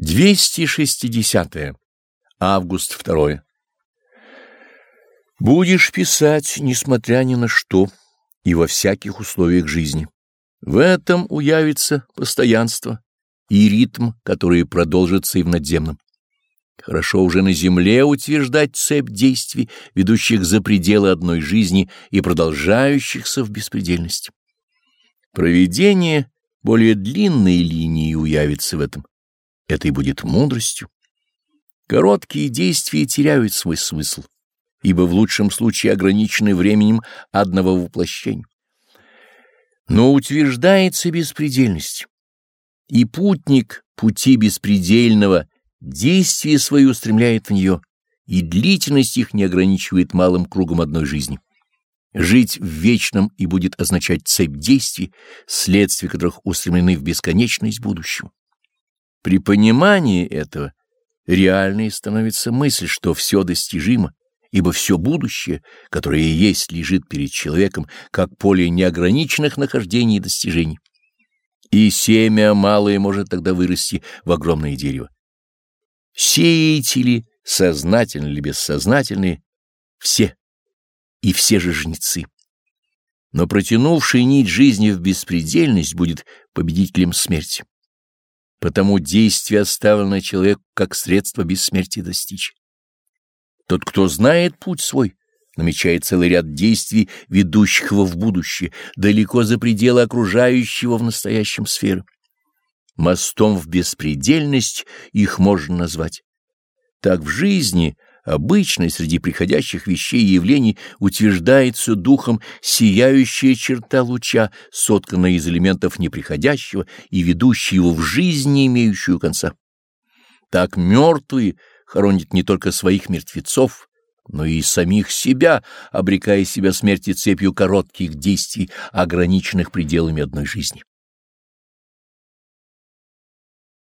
260. -е. Август 2. Будешь писать, несмотря ни на что, и во всяких условиях жизни. В этом уявится постоянство и ритм, который продолжится и в надземном. Хорошо уже на земле утверждать цепь действий, ведущих за пределы одной жизни и продолжающихся в беспредельности. Проведение более длинной линии уявится в этом это и будет мудростью. Короткие действия теряют свой смысл, ибо в лучшем случае ограничены временем одного воплощения. Но утверждается беспредельность, и путник пути беспредельного действия свои устремляет в нее, и длительность их не ограничивает малым кругом одной жизни. Жить в вечном и будет означать цепь действий, следствия которых устремлены в бесконечность будущего. При понимании этого реальной становится мысль, что все достижимо, ибо все будущее, которое есть, лежит перед человеком, как поле неограниченных нахождений и достижений. И семя малое может тогда вырасти в огромное дерево. Сеятели, сознательные или бессознательные, все, и все же жнецы. Но протянувший нить жизни в беспредельность будет победителем смерти. Потому действие оставлено человеку как средство бессмертия достичь. Тот, кто знает путь свой, намечает целый ряд действий, ведущих его в будущее, далеко за пределы окружающего в настоящем сферы. Мостом в беспредельность их можно назвать. Так в жизни — Обычно среди приходящих вещей и явлений утверждается духом сияющая черта луча, сотканная из элементов неприходящего и ведущего в жизнь, не имеющую конца. Так мертвые хоронят не только своих мертвецов, но и самих себя, обрекая себя смерти цепью коротких действий, ограниченных пределами одной жизни.